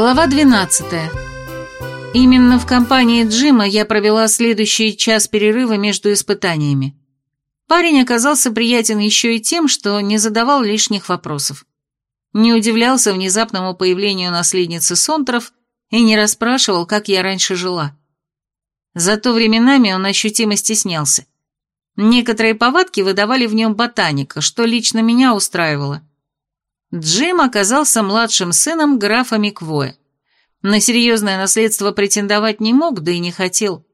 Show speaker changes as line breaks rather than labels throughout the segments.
Глава 12. Именно в компании Джима я провела следующий час перерыва между испытаниями. Парень оказался приятен еще и тем, что не задавал лишних вопросов. Не удивлялся внезапному появлению наследницы Сонтров и не расспрашивал, как я раньше жила. Зато временами он ощутимо стеснялся. Некоторые повадки выдавали в нем ботаника, что лично меня устраивало. Джим оказался младшим сыном графа Миквоя. На серьезное наследство претендовать не мог, да и не хотел.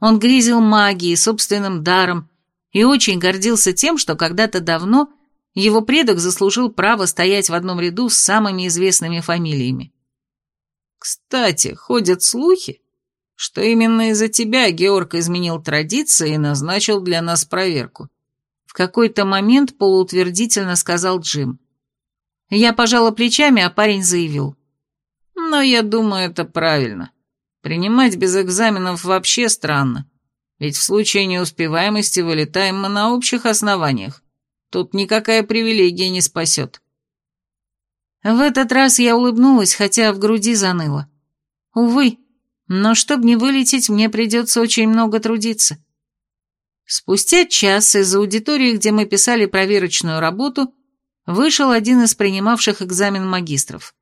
Он грезил магией, собственным даром, и очень гордился тем, что когда-то давно его предок заслужил право стоять в одном ряду с самыми известными фамилиями. Кстати, ходят слухи, что именно из-за тебя Георг изменил традиции и назначил для нас проверку. В какой-то момент полуутвердительно сказал Джим. Я пожала плечами, а парень заявил. Но я думаю, это правильно. Принимать без экзаменов вообще странно. Ведь в случае неуспеваемости вылетаем мы на общих основаниях. Тут никакая привилегия не спасет. В этот раз я улыбнулась, хотя в груди заныло. Увы, но чтобы не вылететь, мне придется очень много трудиться. Спустя час из аудитории, где мы писали проверочную работу, вышел один из принимавших экзамен магистров.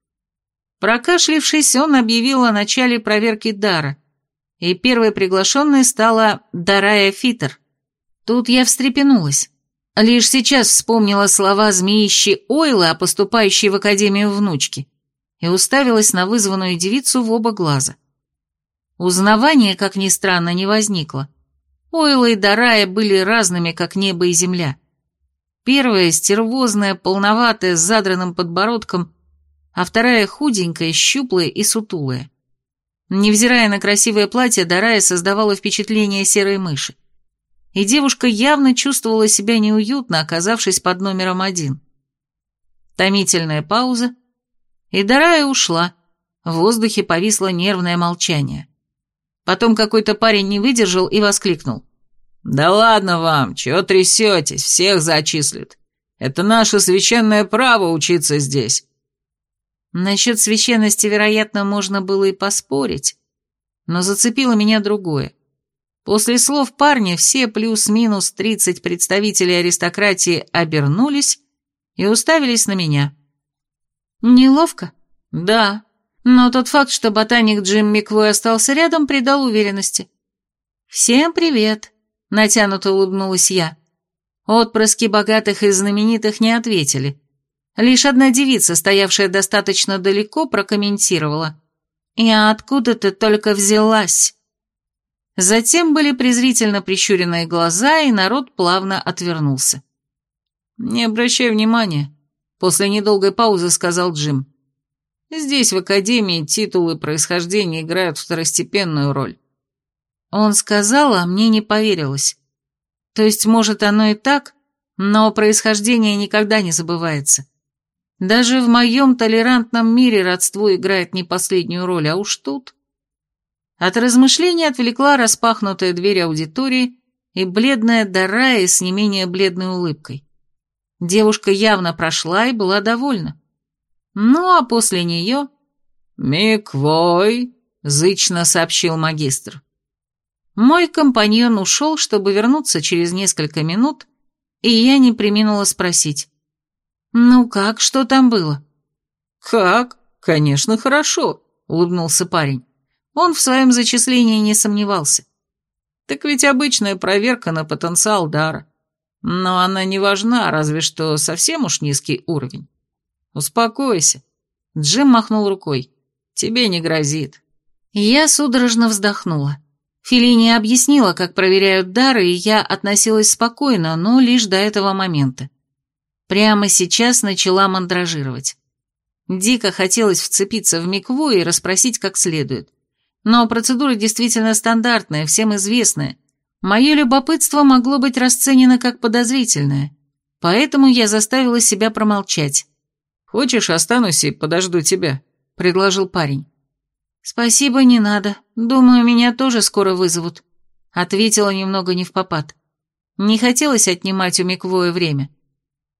Прокашлившись, он объявил о начале проверки дара, и первой приглашенной стала Дарая Фитер. Тут я встрепенулась. Лишь сейчас вспомнила слова змеищи Ойла о поступающей в академию внучки и уставилась на вызванную девицу в оба глаза. Узнавания, как ни странно, не возникло. Ойла и Дарая были разными, как небо и земля. Первая стервозная, полноватая, с задранным подбородком, а вторая худенькая, щуплая и сутулая. Невзирая на красивое платье, Дарая создавала впечатление серой мыши. И девушка явно чувствовала себя неуютно, оказавшись под номером один. Томительная пауза, и Дарая ушла. В воздухе повисло нервное молчание. Потом какой-то парень не выдержал и воскликнул. «Да ладно вам, чего трясетесь, всех зачислят. Это наше священное право учиться здесь». Насчет священности, вероятно, можно было и поспорить, но зацепило меня другое. После слов парня все плюс-минус тридцать представителей аристократии обернулись и уставились на меня. Неловко? Да, но тот факт, что ботаник Джим Миквой остался рядом, придал уверенности. «Всем привет!» — натянуто улыбнулась я. Отпрыски богатых и знаменитых не ответили. Лишь одна девица, стоявшая достаточно далеко, прокомментировала. «Я откуда-то только взялась». Затем были презрительно прищуренные глаза, и народ плавно отвернулся. «Не обращай внимания», — после недолгой паузы сказал Джим. Здесь, в Академии, титулы происхождения играют второстепенную роль. Он сказал, а мне не поверилось. То есть, может, оно и так, но происхождение никогда не забывается. Даже в моем толерантном мире родство играет не последнюю роль, а уж тут... От размышлений отвлекла распахнутая дверь аудитории и бледная Дарая с не менее бледной улыбкой. Девушка явно прошла и была довольна. Ну, а после нее... «Миквой», — зычно сообщил магистр. Мой компаньон ушел, чтобы вернуться через несколько минут, и я не приминула спросить. «Ну как, что там было?» «Как? Конечно, хорошо», — улыбнулся парень. Он в своем зачислении не сомневался. «Так ведь обычная проверка на потенциал дара. Но она не важна, разве что совсем уж низкий уровень. «Успокойся». Джим махнул рукой. «Тебе не грозит». Я судорожно вздохнула. Филини объяснила, как проверяют дары, и я относилась спокойно, но лишь до этого момента. Прямо сейчас начала мандражировать. Дико хотелось вцепиться в Микву и расспросить как следует. Но процедура действительно стандартная, всем известная. Мое любопытство могло быть расценено как подозрительное, поэтому я заставила себя промолчать. «Хочешь, останусь и подожду тебя?» — предложил парень. «Спасибо, не надо. Думаю, меня тоже скоро вызовут», — ответила немного не в попад. Не хотелось отнимать у Миквоя время.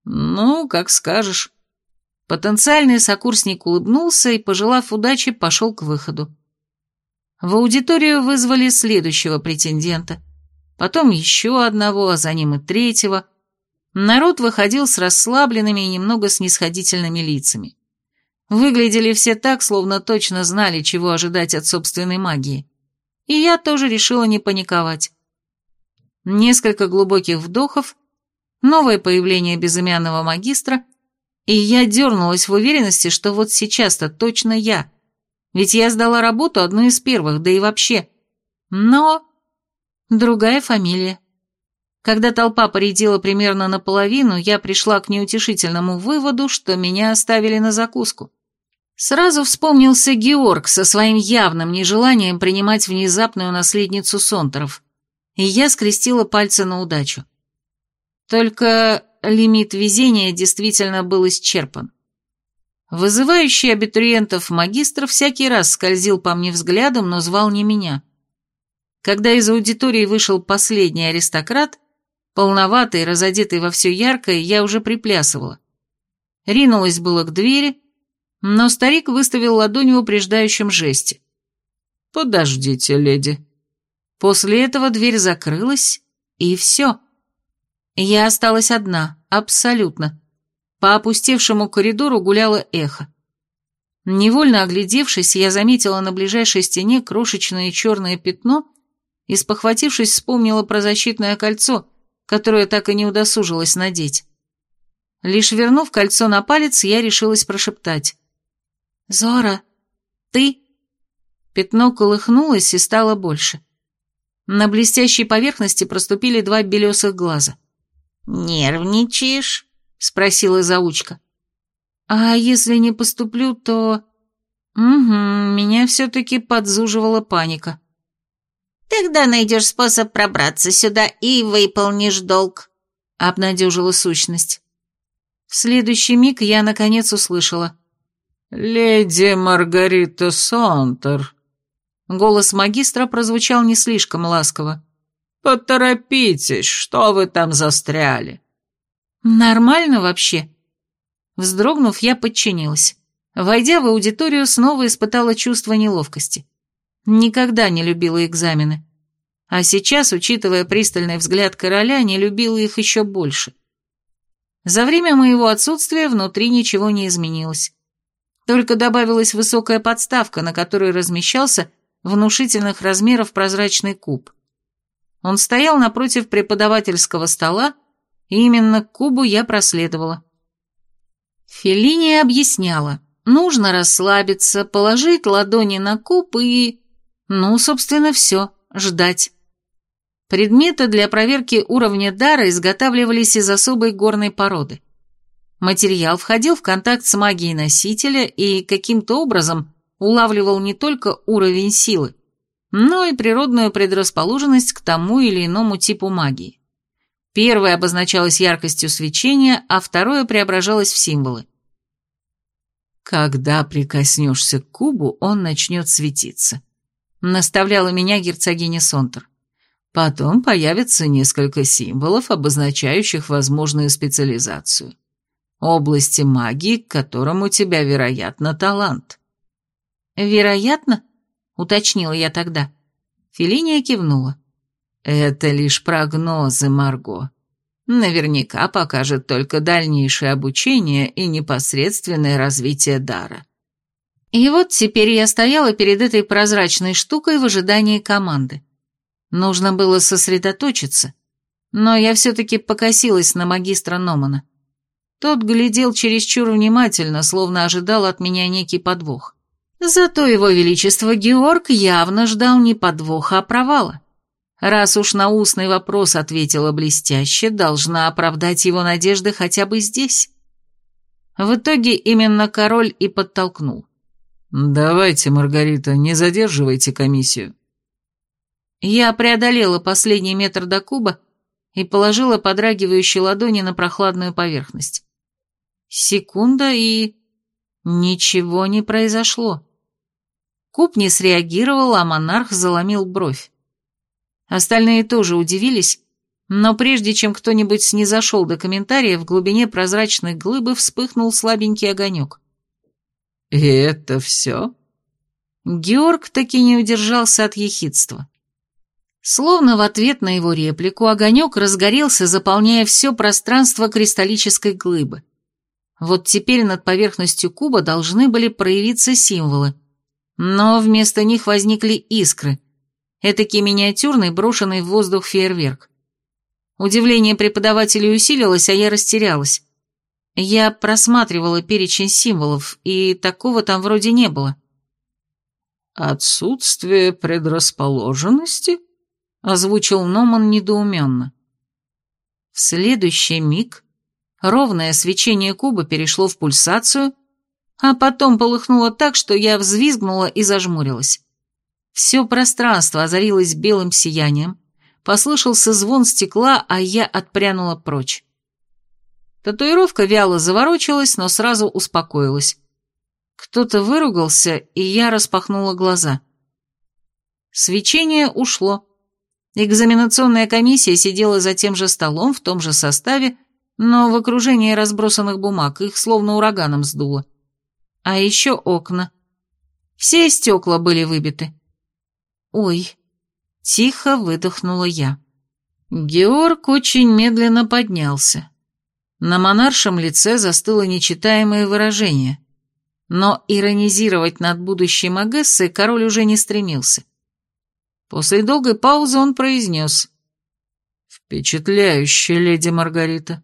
«Ну, как скажешь». Потенциальный сокурсник улыбнулся и, пожелав удачи, пошел к выходу. В аудиторию вызвали следующего претендента, потом еще одного, а за ним и третьего. Народ выходил с расслабленными и немного снисходительными лицами. Выглядели все так, словно точно знали, чего ожидать от собственной магии. И я тоже решила не паниковать. Несколько глубоких вдохов, новое появление безымянного магистра — и я дернулась в уверенности, что вот сейчас-то точно я. Ведь я сдала работу одну из первых, да и вообще. Но... Другая фамилия. Когда толпа поредела примерно наполовину, я пришла к неутешительному выводу, что меня оставили на закуску. Сразу вспомнился Георг со своим явным нежеланием принимать внезапную наследницу Сонтеров, и я скрестила пальцы на удачу. Только лимит везения действительно был исчерпан. Вызывающий абитуриентов магистр всякий раз скользил по мне взглядом, но звал не меня. Когда из аудитории вышел последний аристократ, полноватый, разодетый во все яркое, я уже приплясывала. Ринулась было к двери, но старик выставил ладонь в упреждающем жесте. «Подождите, леди». После этого дверь закрылась, и все. Я осталась одна, абсолютно. По опустевшему коридору гуляло эхо. Невольно оглядевшись, я заметила на ближайшей стене крошечное черное пятно и, спохватившись, вспомнила про защитное кольцо, которое так и не удосужилась надеть. Лишь вернув кольцо на палец, я решилась прошептать. «Зора, ты?» Пятно колыхнулось и стало больше. На блестящей поверхности проступили два белесых глаза.
«Нервничаешь?» — спросила заучка.
«А если не поступлю, то...» «Угу, меня все-таки подзуживала паника».
«Тогда найдешь способ пробраться сюда и выполнишь долг», — обнадежила сущность.
В следующий миг я наконец услышала.
«Леди Маргарита Сонтер».
Голос магистра прозвучал не слишком ласково.
«Поторопитесь, что вы там застряли?»
«Нормально вообще?» Вздрогнув, я подчинилась. Войдя в аудиторию, снова испытала чувство неловкости. Никогда не любила экзамены. А сейчас, учитывая пристальный взгляд короля, не любила их еще больше. За время моего отсутствия внутри ничего не изменилось. Только добавилась высокая подставка, на которой размещался внушительных размеров прозрачный куб. Он стоял напротив преподавательского стола, и именно к кубу я проследовала. Феллини объясняла, нужно расслабиться, положить ладони на куб и... Ну, собственно, все, ждать. Предметы для проверки уровня дара изготавливались из особой горной породы. Материал входил в контакт с магией носителя и каким-то образом улавливал не только уровень силы, но и природную предрасположенность к тому или иному типу магии. Первое обозначалось яркостью свечения, а второе преображалось в символы.
«Когда прикоснешься к кубу, он начнет светиться», — наставляла меня герцогиня Сонтер. «Потом появится несколько символов, обозначающих возможную специализацию. Области магии, к которым у тебя, вероятно, талант».
«Вероятно?» уточнила я тогда. Фелиния кивнула.
«Это лишь прогнозы, Марго. Наверняка покажет только дальнейшее обучение и непосредственное развитие дара».
И вот теперь я стояла перед этой прозрачной штукой в ожидании команды. Нужно было сосредоточиться, но я все-таки покосилась на магистра Номана. Тот глядел чересчур внимательно, словно ожидал от меня некий подвох. Зато его величество Георг явно ждал не подвоха, а провала. Раз уж на устный вопрос ответила блестяще, должна оправдать его надежды хотя бы здесь. В итоге именно король и подтолкнул.
«Давайте, Маргарита, не задерживайте комиссию».
Я преодолела последний метр до куба и положила подрагивающие ладони на прохладную поверхность. Секунда, и... Ничего не произошло. Куб не среагировал, а монарх заломил бровь. Остальные тоже удивились, Но прежде чем кто-нибудь снизошел до комментария, в глубине прозрачной глыбы вспыхнул слабенький огонек.
«И это все?»
Георг таки не удержался от ехидства. Словно в ответ на его реплику огонек разгорелся, заполняя все пространство кристаллической глыбы. Вот теперь над поверхностью куба должны были проявиться символы, но вместо них возникли искры, этакий миниатюрный, брошенный в воздух фейерверк. Удивление преподавателя усилилось, а я растерялась. Я просматривала перечень символов, и такого там вроде не было.
«Отсутствие предрасположенности?» — озвучил Номан недоуменно.
В следующий миг ровное свечение куба перешло в пульсацию, а потом полыхнуло так, что я взвизгнула и зажмурилась. Все пространство озарилось белым сиянием, послышался звон стекла, а я отпрянула прочь. Татуировка вяло заворочилась, но сразу успокоилась. Кто-то выругался, и я распахнула глаза. Свечение ушло. Экзаменационная комиссия сидела за тем же столом, в том же составе, но в окружении разбросанных бумаг их словно ураганом сдуло. А еще окна. Все стекла были выбиты. «Ой!» — тихо выдохнула я. Георг очень медленно поднялся. На монаршем лице застыло нечитаемое выражение. Но иронизировать над будущей Магессой король уже не стремился. После долгой паузы он произнес.
«Впечатляющая леди Маргарита».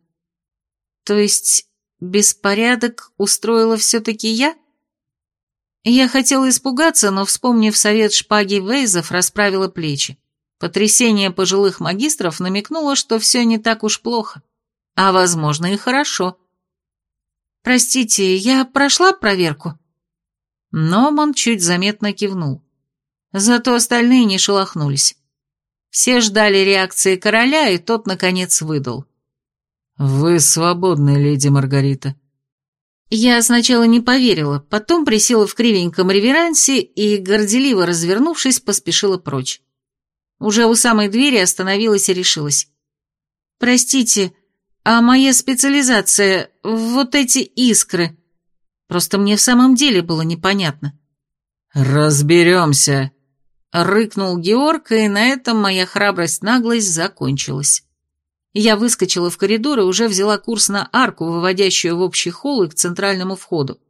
«То есть беспорядок устроила все-таки я?» Я хотела испугаться, но, вспомнив совет шпаги Вейзов, расправила плечи. Потрясение пожилых магистров намекнуло, что все не так уж плохо. А, возможно, и хорошо. «Простите, я прошла проверку?» Номан чуть заметно кивнул. Зато остальные не шелохнулись. Все ждали реакции короля, и тот, наконец, выдал.
«Вы свободны, леди Маргарита».
Я сначала не поверила, потом присела в кривеньком реверансе и, горделиво развернувшись, поспешила прочь. Уже у самой двери остановилась и решилась. «Простите, а моя специализация, вот эти искры...» Просто мне в самом деле было непонятно.
«Разберемся», —
рыкнул Георг, и на этом моя храбрость-наглость закончилась. Я выскочила в коридор и уже взяла курс на арку, выводящую в общий холл и к центральному входу,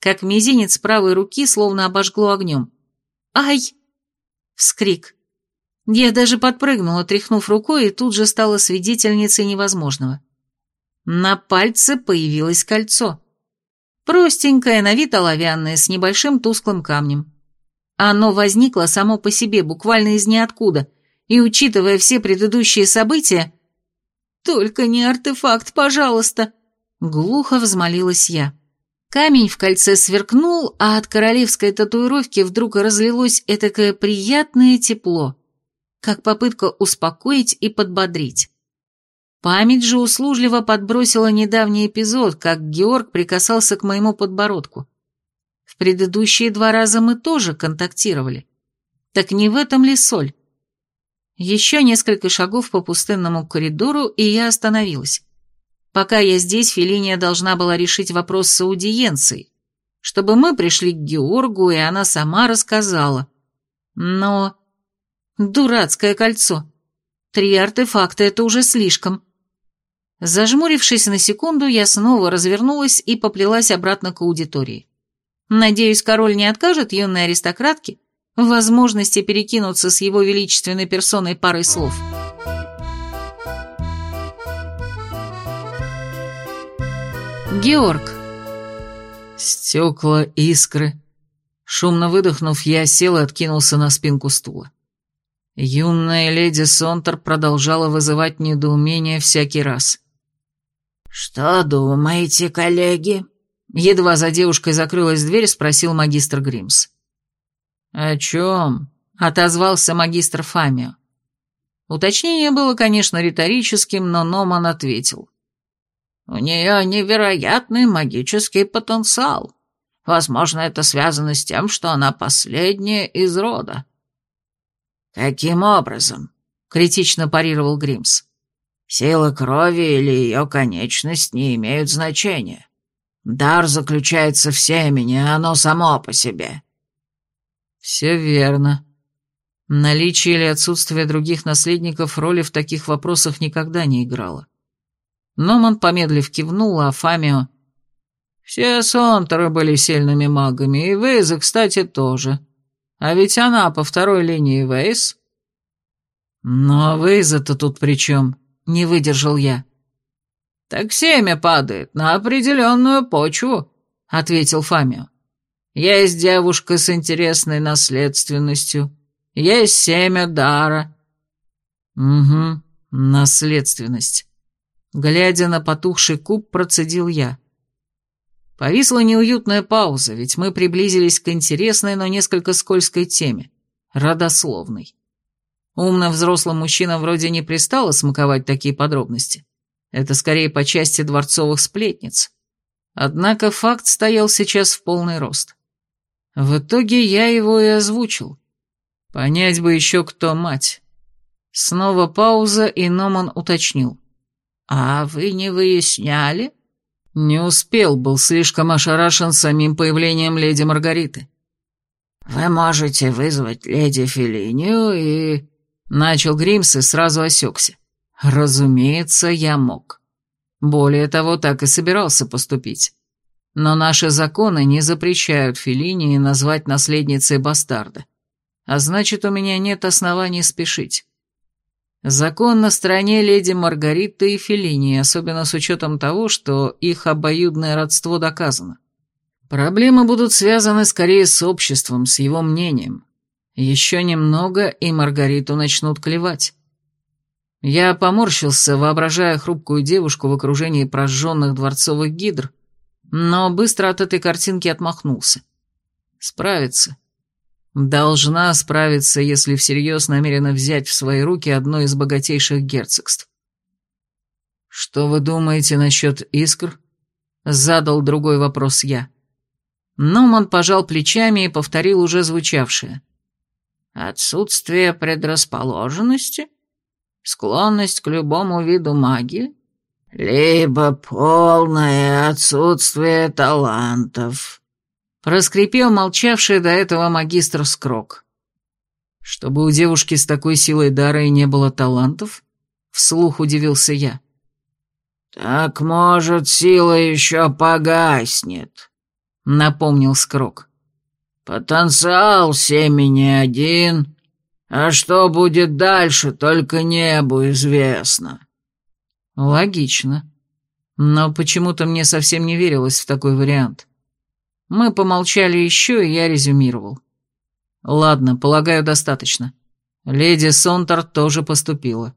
как мизинец правой руки словно обожгло огнем. «Ай!» — вскрик. Я даже подпрыгнула, тряхнув рукой, и тут же стала свидетельницей невозможного. На пальце появилось кольцо. Простенькое, на вид оловянное, с небольшим тусклым камнем. Оно возникло само по себе, буквально из ниоткуда, и, учитывая все предыдущие события, «Только не артефакт, пожалуйста!» Глухо взмолилась я. Камень в кольце сверкнул, а от королевской татуировки вдруг разлилось этакое приятное тепло, как попытка успокоить и подбодрить. Память же услужливо подбросила недавний эпизод, как Георг прикасался к моему подбородку. В предыдущие два раза мы тоже контактировали. Так не в этом ли соль? Еще несколько шагов по пустынному коридору, и я остановилась. Пока я здесь, Фелиния должна была решить вопрос с аудиенцией, чтобы мы пришли к Георгу, и она сама рассказала. Но... Дурацкое кольцо. Три артефакта — это уже слишком. Зажмурившись на секунду, я снова развернулась и поплелась обратно к аудитории. Надеюсь, король не откажет юной аристократке возможности перекинуться с его величественной персоной парой слов. Георг.
Стекла, искры. Шумно выдохнув, я сел и откинулся на спинку стула. Юная леди Сонтер продолжала вызывать недоумение всякий раз.
«Что думаете, коллеги?»
Едва за девушкой закрылась дверь, спросил магистр Гримс.
«О чем?» — отозвался магистр Фамио. Уточнение было, конечно, риторическим, но Номан ответил.
«У нее невероятный магический потенциал. Возможно, это связано с тем, что она последняя из рода». «Каким образом?» — критично парировал Гримс. Сила крови или ее конечность не имеют значения. Дар заключается в семени, оно само по себе».
«Все верно. Наличие или отсутствие других наследников роли в таких вопросах никогда не играло. Номан, помедлив, кивнул, а Фамио... «Все Сонтеры были сильными магами, и Вейза, кстати, тоже. А ведь она по второй линии Вейз...» «Но Вейза-то тут при чем?» — не выдержал я. «Так семя падает на определенную почву», — ответил Фамио. «Есть девушка с интересной наследственностью, есть семя дара». «Угу, наследственность». Глядя на потухший куб, процедил я. Повисла неуютная пауза, ведь мы приблизились к интересной, но несколько скользкой теме — родословной. Умным взрослым мужчинам вроде не пристало смаковать такие подробности. Это скорее по части дворцовых сплетниц. Однако факт стоял сейчас в полный рост. В итоге я его и озвучил. Понять бы еще, кто мать. Снова пауза, и Номан уточнил. «А вы не выясняли?» Не успел, был слишком ошарашен самим появлением леди Маргариты.
«Вы можете вызвать леди Филинию и...» Начал Гримс и сразу осекся. Разумеется, я мог. Более того, так и собирался поступить. Но наши законы не запрещают Филинии назвать наследницей бастарда. А значит, у меня нет оснований спешить. Закон на стороне леди Маргариты и Феллини, особенно с учетом того, что их обоюдное родство доказано. Проблемы будут связаны скорее с обществом, с его мнением. Еще немного, и Маргариту начнут клевать. Я поморщился, воображая хрупкую девушку в окружении прожженных дворцовых гидр, но быстро от этой картинки отмахнулся. Справится. Должна справиться, если всерьез намерена взять в свои руки одно из богатейших герцогств. «Что вы думаете насчет искр?» — задал другой вопрос я. Номан пожал плечами и повторил уже звучавшее. «Отсутствие предрасположенности? Склонность к любому виду магии?» «Либо полное отсутствие талантов», Проскрипел молчавший до этого магистр Скрок. Чтобы у девушки с такой силой дара и не было талантов? Вслух удивился я. «Так, может, сила еще погаснет», — напомнил Скрок. «Потенциал семени один, а что будет дальше, только небу известно». «Логично. Но почему-то мне совсем не верилось в такой вариант». Мы помолчали еще, и я резюмировал. Ладно, полагаю, достаточно. Леди Сонтер тоже поступила.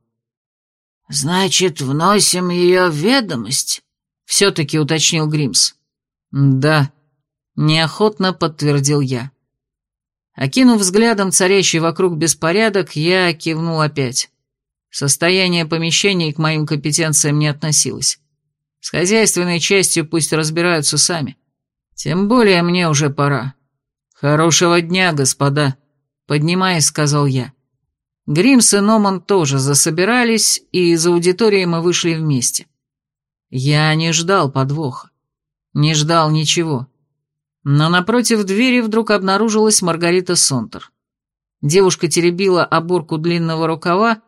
«Значит, вносим ее в ведомость?» — все-таки уточнил Гримс. «Да», — неохотно подтвердил я. Окинув взглядом царящий вокруг беспорядок, я кивнул опять. Состояние помещений к моим компетенциям не относилось. С хозяйственной частью пусть разбираются сами. Тем более мне уже пора. Хорошего дня, господа, поднимаясь, сказал я. Гримс и Номан тоже засобирались, и из аудитории мы вышли вместе. Я не ждал подвоха, не ждал ничего. Но напротив двери вдруг обнаружилась Маргарита Сонтер. Девушка теребила оборку длинного рукава,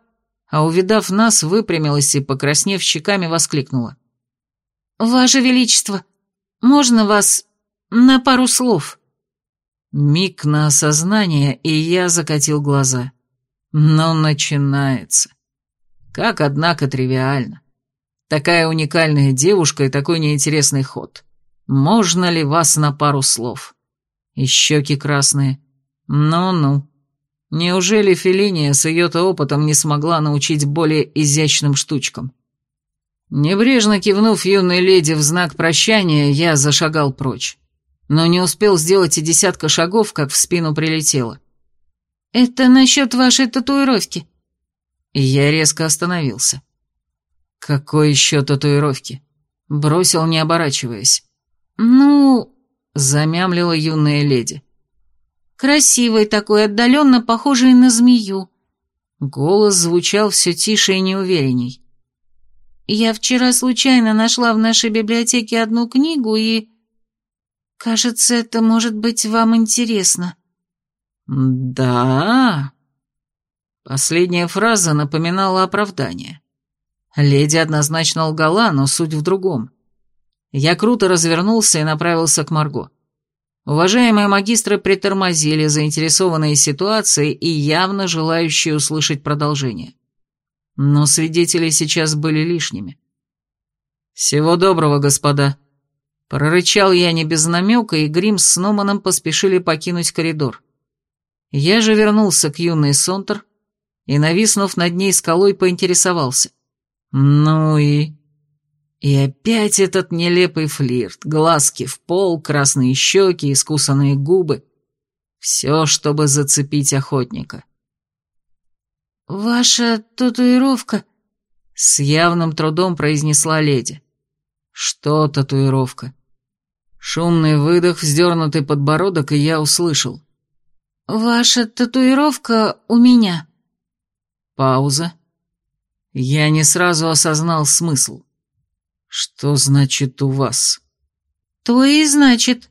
а, увидав нас, выпрямилась и, покраснев щеками, воскликнула. «Ваше Величество, можно вас на пару слов». Миг на осознание, и я закатил глаза. Но начинается. Как, однако, тривиально. Такая уникальная девушка и такой неинтересный ход. Можно ли вас на пару слов? И щеки красные. Ну-ну. Неужели Фелиния с ее-то опытом не смогла научить более изящным штучкам? Небрежно кивнув юной леди в знак прощания, я зашагал прочь но не успел сделать и десятка шагов, как в спину прилетело. «Это насчет вашей татуировки?» И я резко остановился. «Какой еще татуировки?» Бросил, не оборачиваясь. «Ну...» — замямлила юная леди. «Красивый такой, отдаленно похожий на змею». Голос звучал все тише и неуверенней.
Я вчера случайно нашла в нашей библиотеке одну книгу и... Кажется, это может быть вам интересно».
«Да?» Последняя фраза напоминала оправдание. Леди однозначно лгала, но суть в другом. Я круто развернулся и направился к Марго. Уважаемые магистры притормозили, заинтересованные ситуацией и явно желающие услышать продолжение. Но свидетели сейчас были лишними. «Всего доброго, господа!» Прорычал я не без намека, и Грим с Номаном поспешили покинуть коридор. Я же вернулся к юной Сонтер и, нависнув над ней скалой, поинтересовался. «Ну и...» И опять этот нелепый флирт, глазки в пол, красные щеки, искусанные губы. Все, чтобы зацепить охотника.
«Ваша татуировка...»
— с явным трудом произнесла леди. «Что татуировка?» Шумный выдох, вздернутый подбородок, и я услышал.
«Ваша татуировка у меня».
Пауза. Я не сразу осознал смысл. «Что значит у вас?»
«То и значит».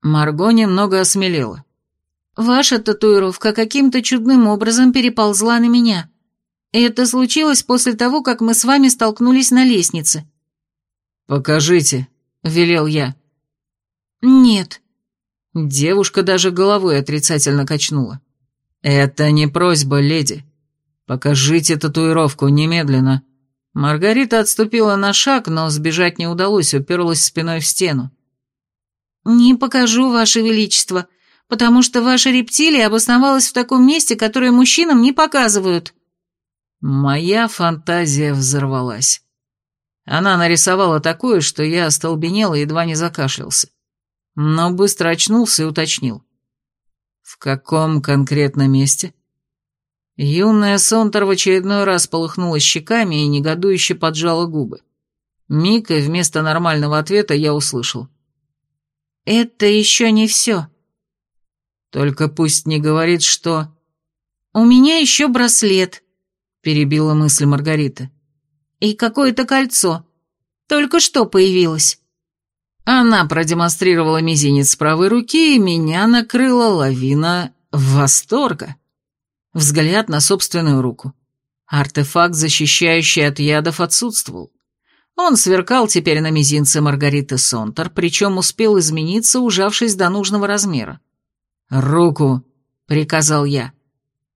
Марго немного осмелела.
«Ваша татуировка каким-то чудным образом переползла на меня. И это случилось после того, как мы с вами столкнулись на лестнице».
«Покажите», — велел я.
«Нет».
Девушка даже головой отрицательно качнула. «Это не просьба, леди. Покажите татуировку немедленно». Маргарита отступила на шаг, но сбежать не удалось, уперлась спиной в стену.
«Не покажу, Ваше Величество, потому что ваша рептилия обосновалась в таком месте, которое мужчинам не показывают».
Моя фантазия взорвалась. Она нарисовала такое, что я остолбенел и едва не закашлялся. Но быстро очнулся и уточнил. «В каком конкретно месте?» Юная Сонтер в очередной раз полыхнула щеками и негодующе поджала губы. Миг, и вместо нормального ответа я услышал.
«Это еще не все».
«Только пусть не говорит, что...»
«У меня еще браслет», — перебила мысль Маргарита. «И какое-то кольцо. Только что появилось».
Она продемонстрировала мизинец правой руки, и меня накрыла лавина восторга. Взгляд на собственную руку. Артефакт, защищающий от ядов, отсутствовал. Он сверкал теперь на мизинце Маргариты Сонтер, причем успел измениться, ужавшись до нужного размера. «Руку!» — приказал я.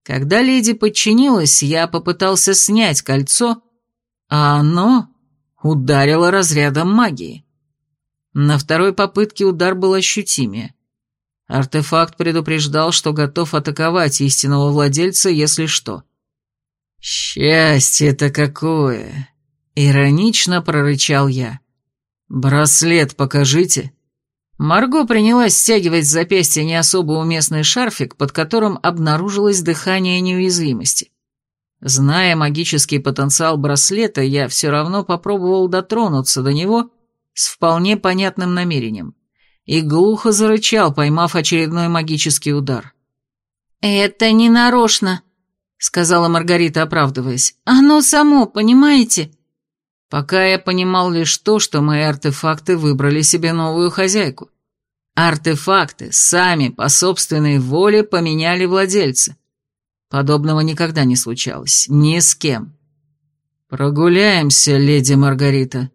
Когда леди подчинилась, я попытался снять кольцо, а оно ударило разрядом магии. На второй попытке удар был ощутимее. Артефакт предупреждал, что готов атаковать истинного владельца, если что. «Счастье-то какое!» — иронично прорычал я. «Браслет покажите». Марго принялась стягивать с запястья не особо уместный шарфик, под которым обнаружилось дыхание неуязвимости. Зная магический потенциал браслета, я все равно попробовал дотронуться до него с вполне понятным намерением и глухо зарычал, поймав очередной магический удар.
«Это не нарочно», — сказала Маргарита, оправдываясь. «Оно само, понимаете?»
Пока я понимал лишь то, что мои артефакты выбрали себе новую хозяйку. Артефакты сами по собственной воле поменяли владельца. Подобного никогда не случалось, ни с кем. «Прогуляемся, леди Маргарита»,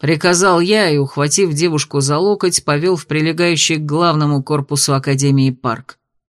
Приказал я и, ухватив девушку за локоть, повел в прилегающий к главному корпусу Академии парк.